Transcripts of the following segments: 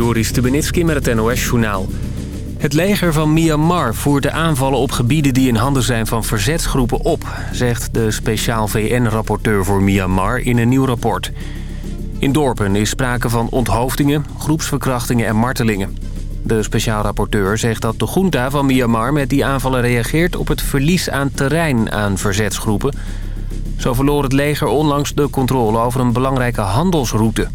Joris Stubenitski met het NOS-journaal. Het leger van Myanmar voert de aanvallen op gebieden die in handen zijn van verzetsgroepen op... zegt de speciaal VN-rapporteur voor Myanmar in een nieuw rapport. In dorpen is sprake van onthoofdingen, groepsverkrachtingen en martelingen. De speciaal rapporteur zegt dat de junta van Myanmar met die aanvallen reageert... op het verlies aan terrein aan verzetsgroepen. Zo verloor het leger onlangs de controle over een belangrijke handelsroute...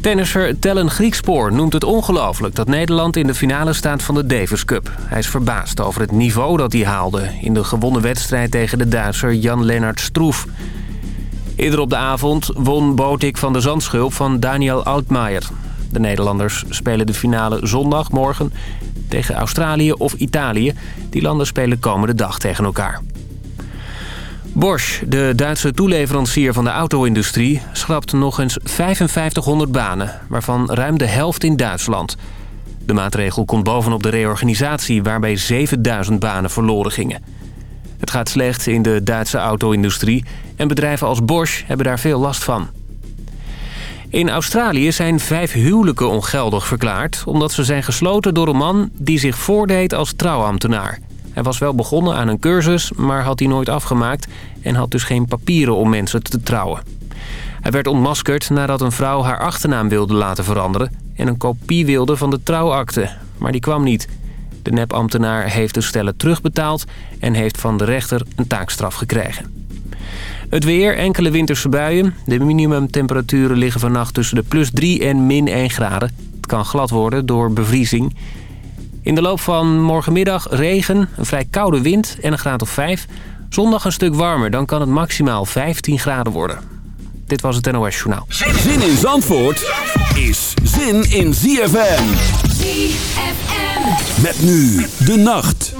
Tennisser Tellen Griekspoor noemt het ongelooflijk dat Nederland in de finale staat van de Davis Cup. Hij is verbaasd over het niveau dat hij haalde in de gewonnen wedstrijd tegen de Duitser Jan-Lennart Stroef. Eerder op de avond won Botik van de Zandschulp van Daniel Altmaier. De Nederlanders spelen de finale zondag morgen tegen Australië of Italië. Die landen spelen komende dag tegen elkaar. Bosch, de Duitse toeleverancier van de auto-industrie... schrapt nog eens 5500 banen, waarvan ruim de helft in Duitsland. De maatregel komt bovenop de reorganisatie... waarbij 7000 banen verloren gingen. Het gaat slecht in de Duitse auto-industrie... en bedrijven als Bosch hebben daar veel last van. In Australië zijn vijf huwelijken ongeldig verklaard... omdat ze zijn gesloten door een man die zich voordeed als trouwambtenaar... Hij was wel begonnen aan een cursus, maar had die nooit afgemaakt... en had dus geen papieren om mensen te trouwen. Hij werd ontmaskerd nadat een vrouw haar achternaam wilde laten veranderen... en een kopie wilde van de trouwakte, maar die kwam niet. De nepambtenaar heeft de stellen terugbetaald... en heeft van de rechter een taakstraf gekregen. Het weer, enkele winterse buien. De minimumtemperaturen liggen vannacht tussen de plus 3 en min 1 graden. Het kan glad worden door bevriezing... In de loop van morgenmiddag regen, een vrij koude wind en een graad of 5. Zondag een stuk warmer, dan kan het maximaal 15 graden worden. Dit was het NOS Journaal. Zin in Zandvoort is zin in ZFM. ZFM. Met nu de nacht.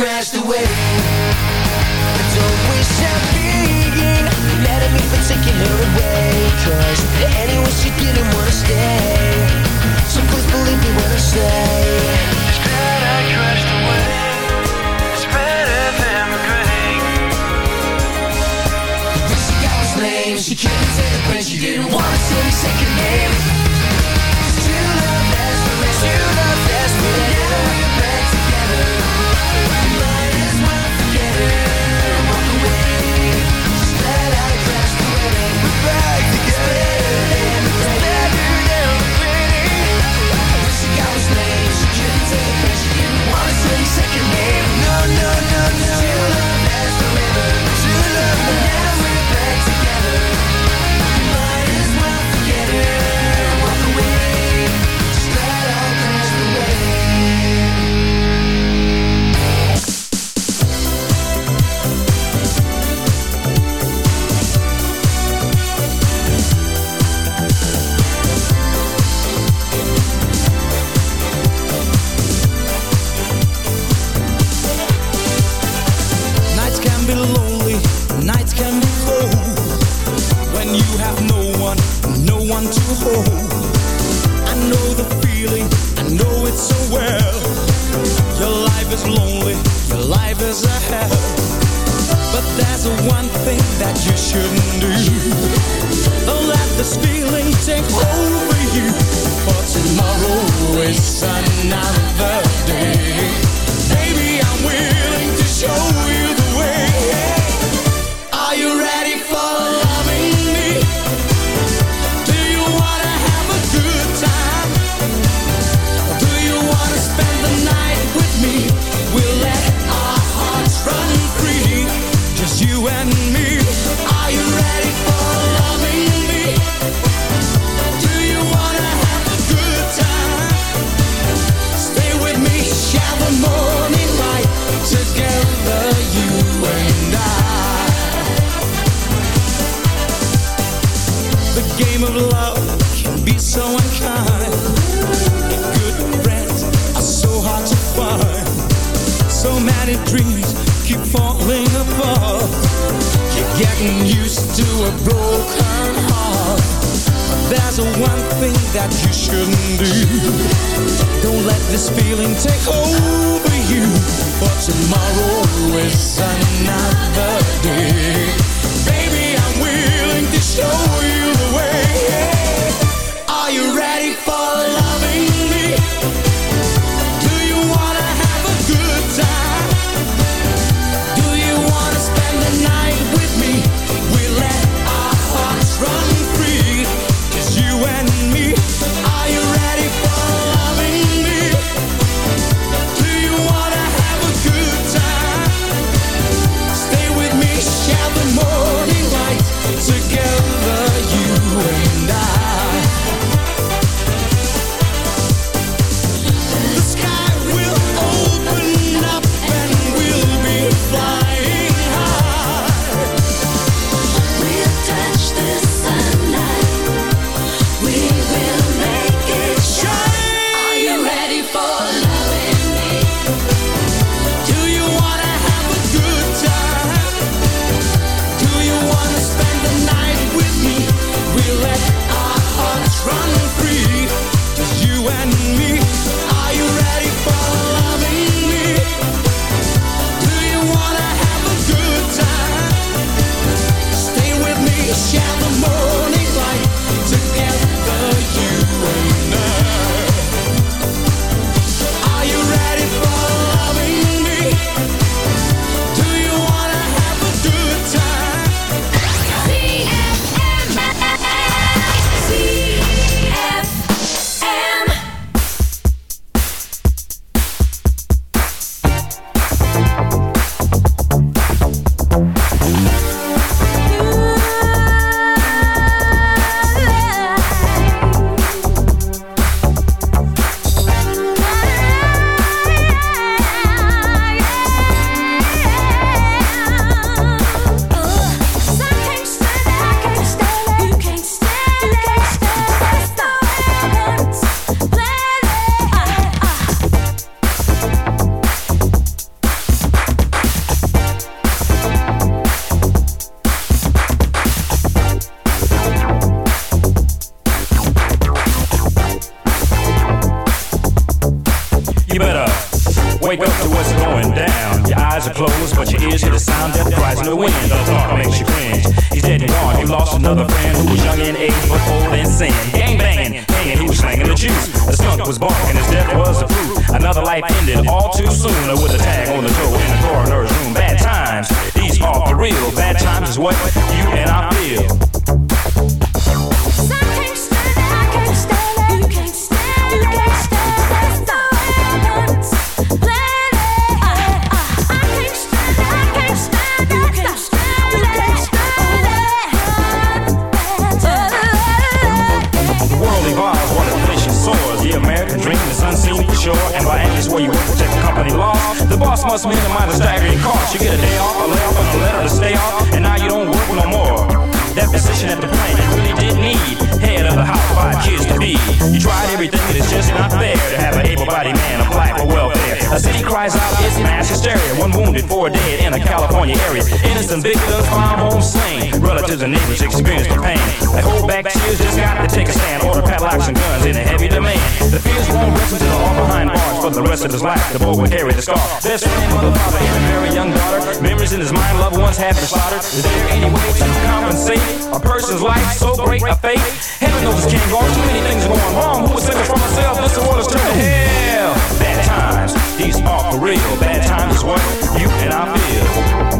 crashed away. Of his life. The boy will carry the scar. Best friend, mother, father, and a very young daughter. Memories in his mind, loved ones have been slaughtered. Is there any way to compensate a person's life so great a fate? Heaven knows this can't go on. Too many things are going wrong. Who would save us from ourselves? This world is turning hell. Bad times, these are for real. Bad times is what you and I feel.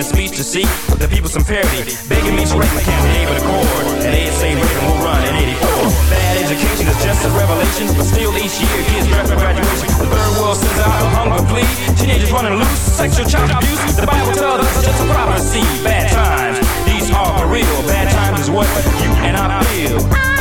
A speech to seek the people some parity. Begging me to write my with a chord. And they say Reagan will run in 84. Bad education is just a revelation, but still each year kids draft for graduation. The third world sends out a hunger plea. Teenagers running loose, sexual child abuse. The Bible tells us it's just a prophecy. Bad times, these are for real. Bad times is what you and I feel.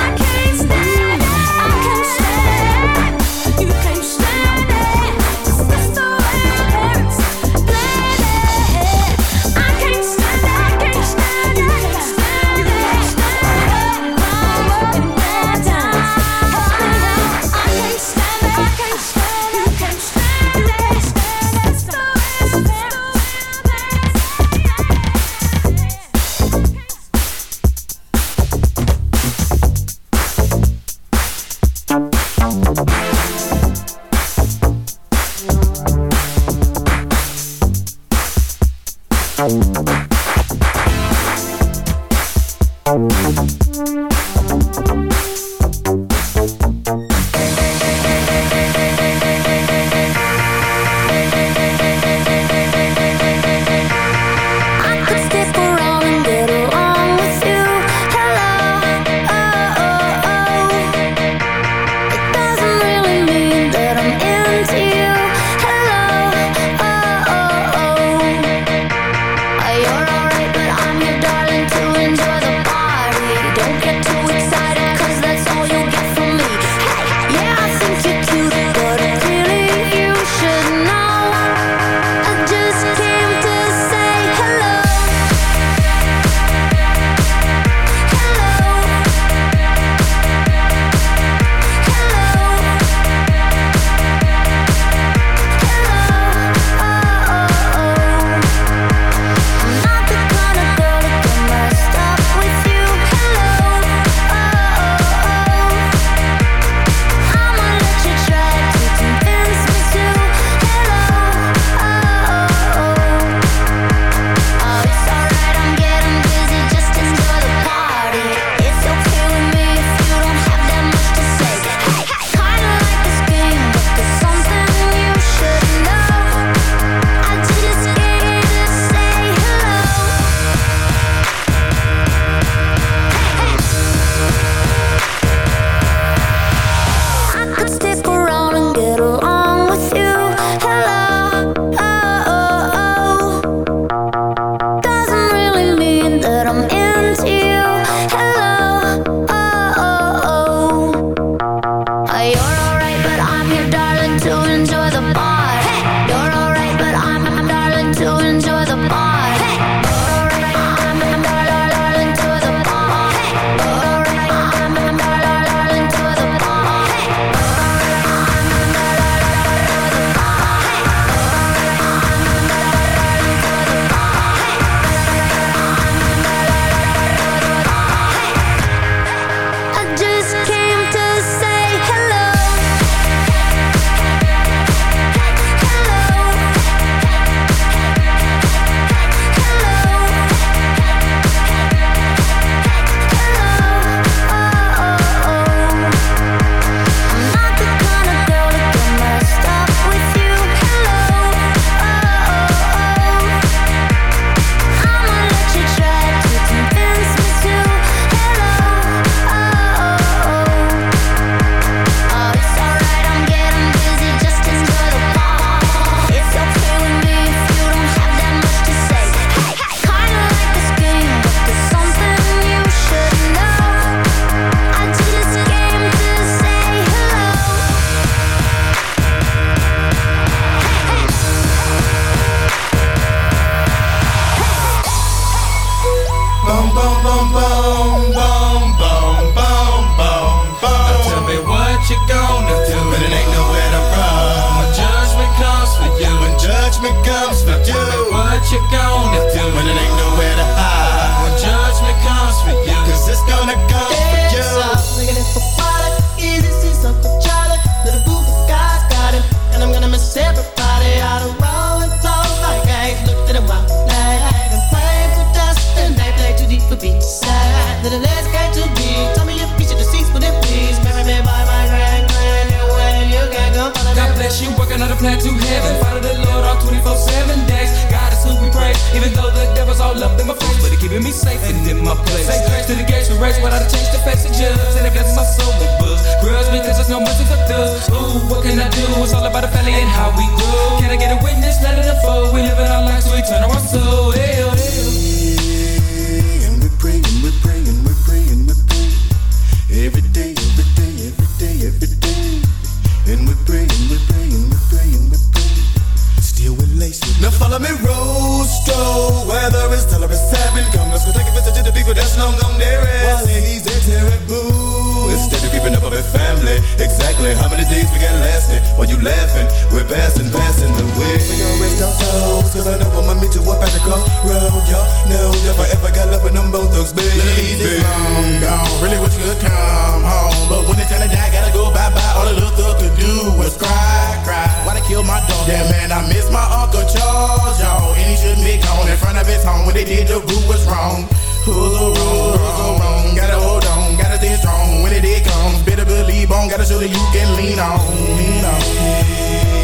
Follow me, Rosto. Weather is tolerant, seven. Come, let's go take a visit to the people that's long gone there. While ladies, they're terrible. Instead of keeping up with family. Exactly how many days we got lasting? While you laughing, we're passing, passing the way. We gon' rest our souls, cause I know I'ma meet you up at the crossroad. Y'all know if I ever got love with them both thugs, baby. Ladies, long gone. Really wish you could come home. But when it's time to die, gotta go bye bye. All the little thug could do was cry, cry. Why they kill my dog? Yeah, man, I miss my Uncle Charles, y'all. And he shouldn't be gone in front of his home. When they did, the root was wrong. Who's so wrong? Who's so wrong? Gotta hold on, gotta stay strong. When it day comes, better believe on. Gotta show that you can lean on, lean on.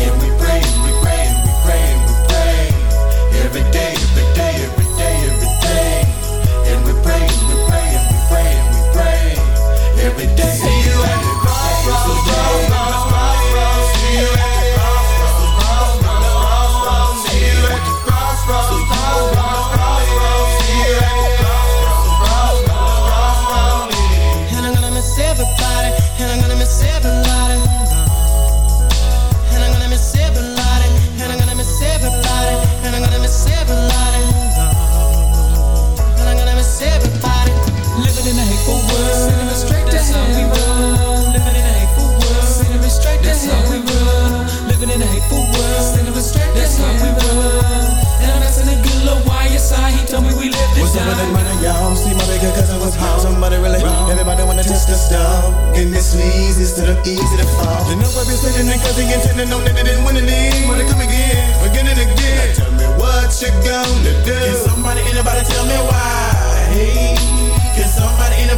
And we praying, we praying, we praying, we praying. Every day, every day, every day, every day. And we praying, we praying, we praying, we praying. Every day. See you at the crossroads, crossroads, crossroads. Hateful world. Sending me how we roll. And I'm asking a good little YSI. He told me we live this What's up with that money, y'all? See my bigger cousin was home. Somebody really, everybody wanna test the stuff. And this sneeze instead of easy to fall. You know I've been sitting and cause he intending on that it didn't win any. Wanna come again, again and again. Now tell me what you gonna do. Can somebody, anybody tell me why? Hey, can somebody, anybody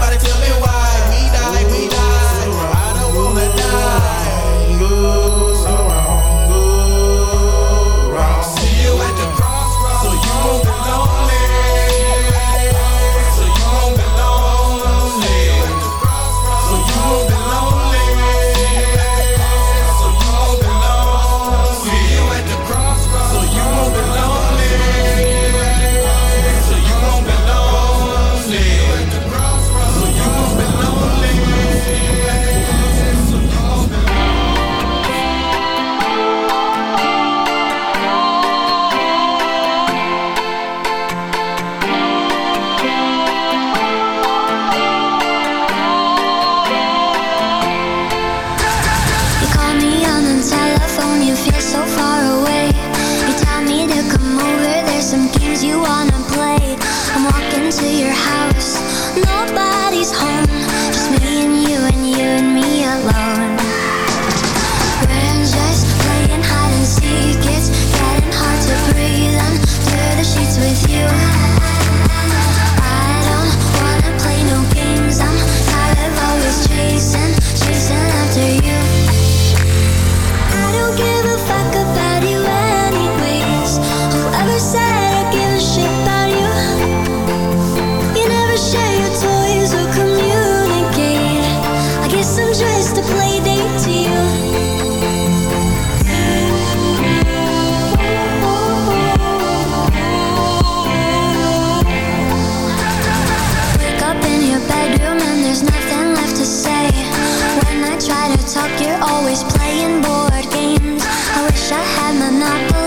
I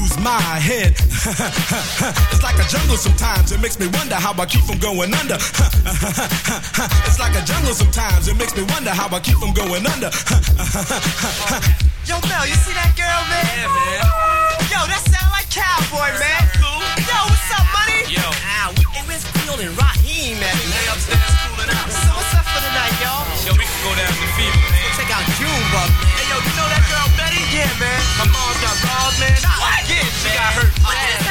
my head. it's like a jungle sometimes. It makes me wonder how I keep from going under. it's like a jungle sometimes. It makes me wonder how I keep from going under. Yo, Mel, you see that girl, man? Yeah, man. Yo, that sound like cowboy, man. Cool. Yo, what's up, money? Yo. Ah, we, hey, where's Field and Raheem at? They upstairs cooling out. So what's up for the night, y'all? Yo, we can go down to Fever, man. Check out Junebug, man. Hey, yo, you know that girl Betty? Yeah, man. Her mom's got balls, man. What? Yeah, She got hurt. What